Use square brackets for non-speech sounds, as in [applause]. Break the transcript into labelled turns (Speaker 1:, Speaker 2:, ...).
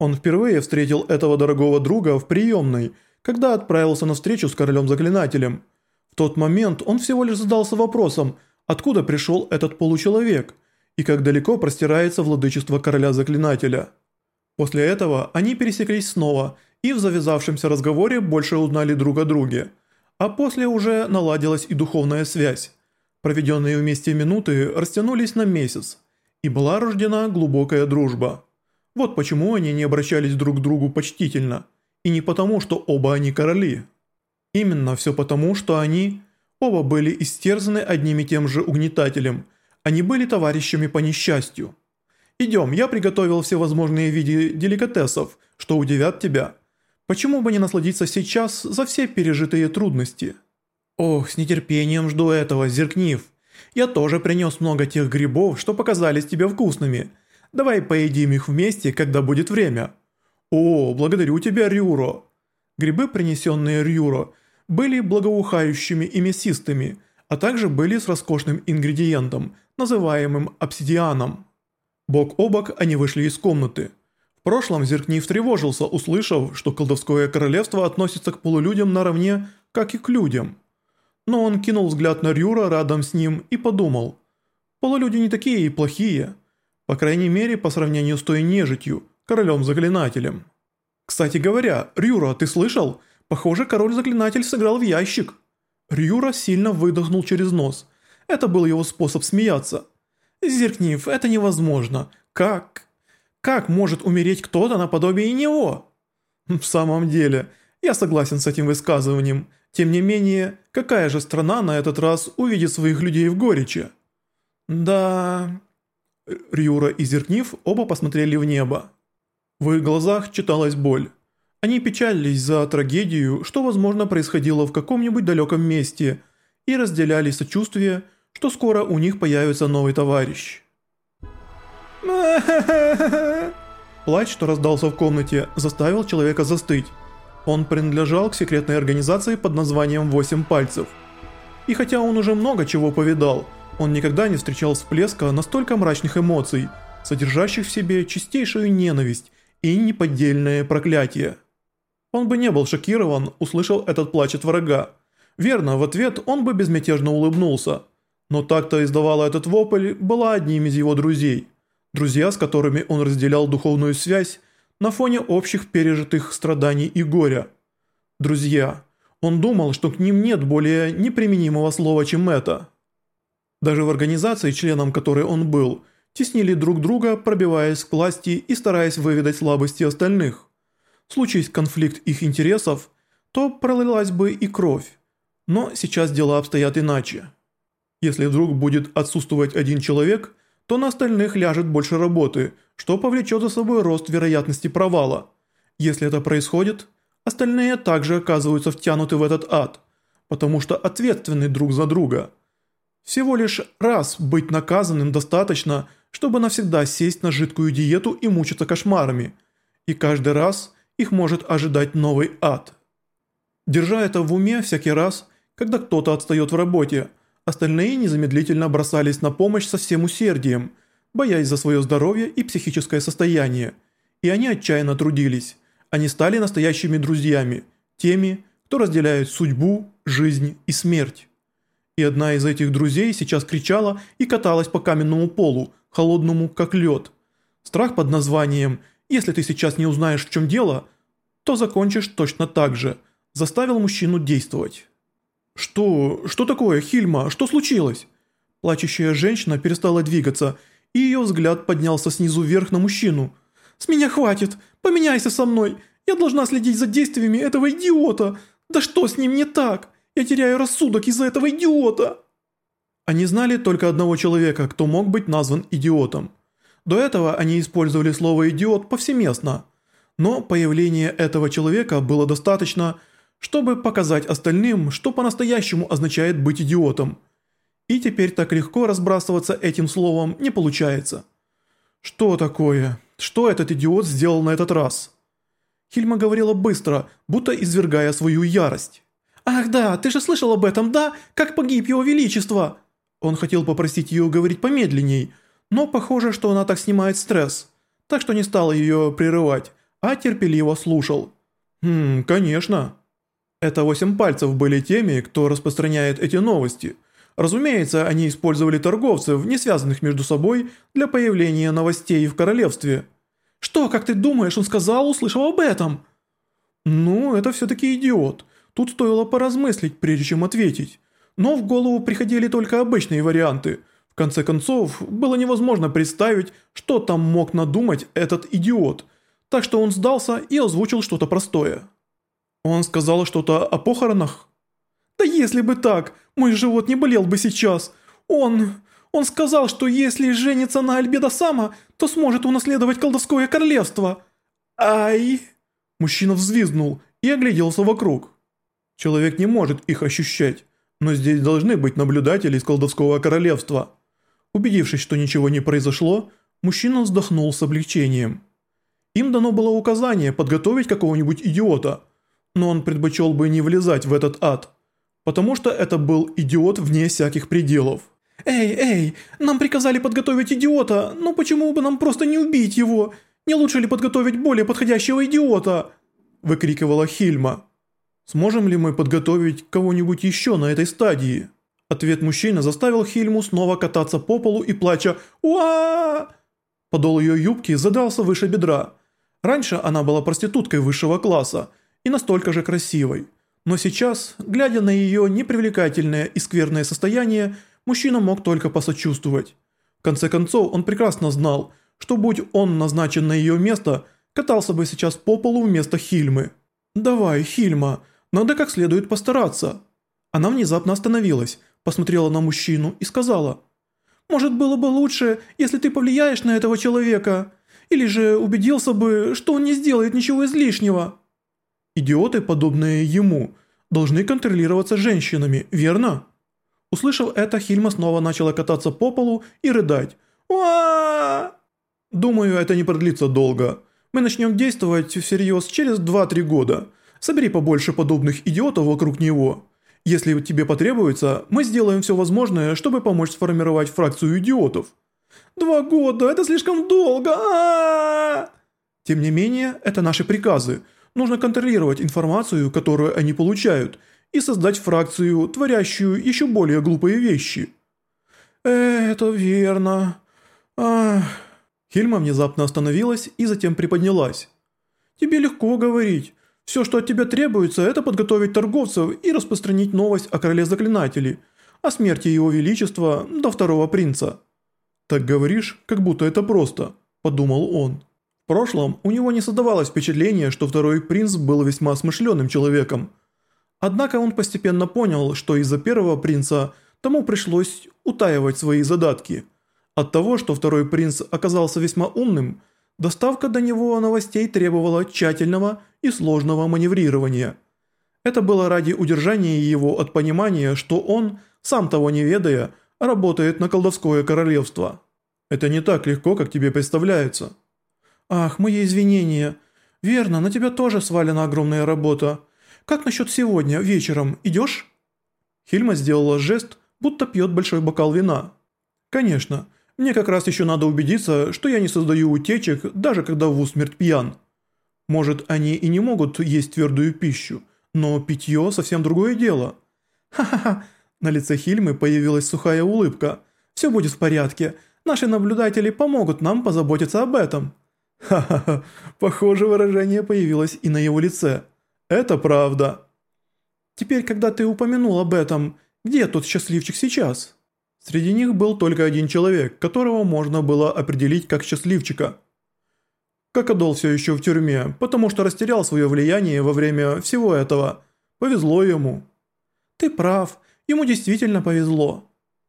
Speaker 1: Он впервые встретил этого дорогого друга в приемной, когда отправился на встречу с королем-заклинателем. В тот момент он всего лишь задался вопросом, откуда пришел этот получеловек и как далеко простирается владычество короля-заклинателя. После этого они пересеклись снова и в завязавшемся разговоре больше узнали друг о друге, а после уже наладилась и духовная связь. Проведенные вместе минуты растянулись на месяц, и была рождена глубокая дружба. Вот почему они не обращались друг к другу почтительно, и не потому, что оба они короли. Именно все потому, что они оба были истерзаны одним и тем же угнетателем, они были товарищами по несчастью. «Идем, я приготовил все возможные виды деликатесов, что удивят тебя. Почему бы не насладиться сейчас за все пережитые трудности?» «Ох, с нетерпением жду этого, Зеркнив. Я тоже принес много тех грибов, что показались тебе вкусными. Давай поедим их вместе, когда будет время». «О, благодарю тебя, Рюро». Грибы, принесенные Рюро, были благоухающими и мясистыми, а также были с роскошным ингредиентом, называемым обсидианом. Бок о бок они вышли из комнаты. В прошлом Зеркнив тревожился, услышав, что колдовское королевство относится к полулюдям наравне, как и к людям – но он кинул взгляд на Рюра рядом с ним и подумал. Полулюди не такие и плохие. По крайней мере, по сравнению с той нежитью, королем-заклинателем. Кстати говоря, Рюра, ты слышал? Похоже, король-заклинатель сыграл в ящик. Рюра сильно выдохнул через нос. Это был его способ смеяться. Зеркнив, это невозможно. Как? Как может умереть кто-то наподобие него? В самом деле, я согласен с этим высказыванием. Тем не менее, какая же страна на этот раз увидит своих людей в горечи? Да... Рюра и Зеркнив оба посмотрели в небо. В их глазах читалась боль. Они печалились за трагедию, что возможно происходило в каком-нибудь далеком месте, и разделяли сочувствие, что скоро у них появится новый товарищ. [laughs] Плач, что раздался в комнате, заставил человека застыть. Он принадлежал к секретной организации под названием «Восемь пальцев». И хотя он уже много чего повидал, он никогда не встречал всплеска настолько мрачных эмоций, содержащих в себе чистейшую ненависть и неподдельное проклятие. Он бы не был шокирован, услышал этот плач от врага. Верно, в ответ он бы безмятежно улыбнулся. Но так-то издавала этот вопль была одним из его друзей. Друзья, с которыми он разделял духовную связь, на фоне общих пережитых страданий и горя. Друзья, он думал, что к ним нет более неприменимого слова, чем это. Даже в организации, членом которой он был, теснили друг друга, пробиваясь к власти и стараясь выведать слабости остальных. Случись конфликт их интересов, то пролилась бы и кровь. Но сейчас дела обстоят иначе. Если вдруг будет отсутствовать один человек, то на остальных ляжет больше работы, что повлечет за собой рост вероятности провала. Если это происходит, остальные также оказываются втянуты в этот ад, потому что ответственны друг за друга. Всего лишь раз быть наказанным достаточно, чтобы навсегда сесть на жидкую диету и мучиться кошмарами, и каждый раз их может ожидать новый ад. Держа это в уме всякий раз, когда кто-то отстает в работе – Остальные незамедлительно бросались на помощь со всем усердием, боясь за свое здоровье и психическое состояние. И они отчаянно трудились. Они стали настоящими друзьями, теми, кто разделяет судьбу, жизнь и смерть. И одна из этих друзей сейчас кричала и каталась по каменному полу, холодному как лед. Страх под названием «Если ты сейчас не узнаешь, в чем дело», то закончишь точно так же, заставил мужчину действовать. «Что... что такое, Хильма? Что случилось?» Плачущая женщина перестала двигаться, и ее взгляд поднялся снизу вверх на мужчину. «С меня хватит! Поменяйся со мной! Я должна следить за действиями этого идиота! Да что с ним не так? Я теряю рассудок из-за этого идиота!» Они знали только одного человека, кто мог быть назван идиотом. До этого они использовали слово «идиот» повсеместно. Но появление этого человека было достаточно, чтобы показать остальным, что по-настоящему означает быть идиотом. И теперь так легко разбрасываться этим словом не получается. Что такое? Что этот идиот сделал на этот раз? Хильма говорила быстро, будто извергая свою ярость. «Ах да, ты же слышал об этом, да? Как погиб его величество!» Он хотел попросить ее говорить помедленней, но похоже, что она так снимает стресс, так что не стал ее прерывать, а терпеливо слушал. «Хм, конечно». Это восемь пальцев были теми, кто распространяет эти новости. Разумеется, они использовали торговцев, не связанных между собой, для появления новостей в королевстве. «Что, как ты думаешь, он сказал, услышав об этом?» «Ну, это все-таки идиот. Тут стоило поразмыслить, прежде чем ответить. Но в голову приходили только обычные варианты. В конце концов, было невозможно представить, что там мог надумать этот идиот. Так что он сдался и озвучил что-то простое. Он сказал что-то о похоронах? «Да если бы так, мой живот не болел бы сейчас. Он... он сказал, что если женится на Альбедо Сама, то сможет унаследовать колдовское королевство». «Ай!» Мужчина взвизгнул и огляделся вокруг. Человек не может их ощущать, но здесь должны быть наблюдатели из колдовского королевства. Убедившись, что ничего не произошло, мужчина вздохнул с облегчением. Им дано было указание подготовить какого-нибудь идиота – но он предпочел бы не влезать в этот ад, потому что это был идиот вне всяких пределов. «Эй, эй, нам приказали подготовить идиота, но почему бы нам просто не убить его? Не лучше ли подготовить более подходящего идиота?» выкрикивала Хильма. «Сможем ли мы подготовить кого-нибудь еще на этой стадии?» Ответ мужчины заставил Хильму снова кататься по полу и плача «Уа!». Подол ее юбки задался выше бедра. Раньше она была проституткой высшего класса – и настолько же красивой. Но сейчас, глядя на ее непривлекательное и скверное состояние, мужчина мог только посочувствовать. В конце концов, он прекрасно знал, что будь он назначен на ее место, катался бы сейчас по полу вместо Хильмы. «Давай, Хильма, надо как следует постараться». Она внезапно остановилась, посмотрела на мужчину и сказала, «Может, было бы лучше, если ты повлияешь на этого человека, или же убедился бы, что он не сделает ничего излишнего». Идиоты, подобные ему, должны контролироваться женщинами, верно? Услышав это, Хильма снова начала кататься по полу и рыдать. Уа! Думаю, это не продлится долго. Мы начнем действовать всерьез через 2-3 года. Собери побольше подобных идиотов вокруг него. Если тебе потребуется, мы сделаем все возможное, чтобы помочь сформировать фракцию идиотов. Два года, это слишком долго. А -а -а! Тем не менее, это наши приказы – Нужно контролировать информацию, которую они получают, и создать фракцию, творящую еще более глупые вещи. «Это верно. Ах...» Хельма внезапно остановилась и затем приподнялась. «Тебе легко говорить. Все, что от тебя требуется, это подготовить торговцев и распространить новость о короле заклинателей, о смерти его величества до второго принца». «Так говоришь, как будто это просто», – подумал он прошлом у него не создавалось впечатления, что второй принц был весьма смышленым человеком. Однако он постепенно понял, что из-за первого принца тому пришлось утаивать свои задатки. От того, что второй принц оказался весьма умным, доставка до него новостей требовала тщательного и сложного маневрирования. Это было ради удержания его от понимания, что он, сам того не ведая, работает на колдовское королевство. Это не так легко, как тебе представляется. «Ах, мои извинения. Верно, на тебя тоже свалена огромная работа. Как насчет сегодня, вечером, идешь?» Хильма сделала жест, будто пьет большой бокал вина. «Конечно. Мне как раз еще надо убедиться, что я не создаю утечек, даже когда в усмерть пьян. Может, они и не могут есть твердую пищу, но питье совсем другое дело». «Ха-ха-ха!» На лице Хильмы появилась сухая улыбка. «Все будет в порядке. Наши наблюдатели помогут нам позаботиться об этом». Ха-ха-ха, похоже выражение появилось и на его лице. Это правда. Теперь, когда ты упомянул об этом, где тот счастливчик сейчас? Среди них был только один человек, которого можно было определить как счастливчика. Кокодол все еще в тюрьме, потому что растерял свое влияние во время всего этого. Повезло ему. Ты прав, ему действительно повезло.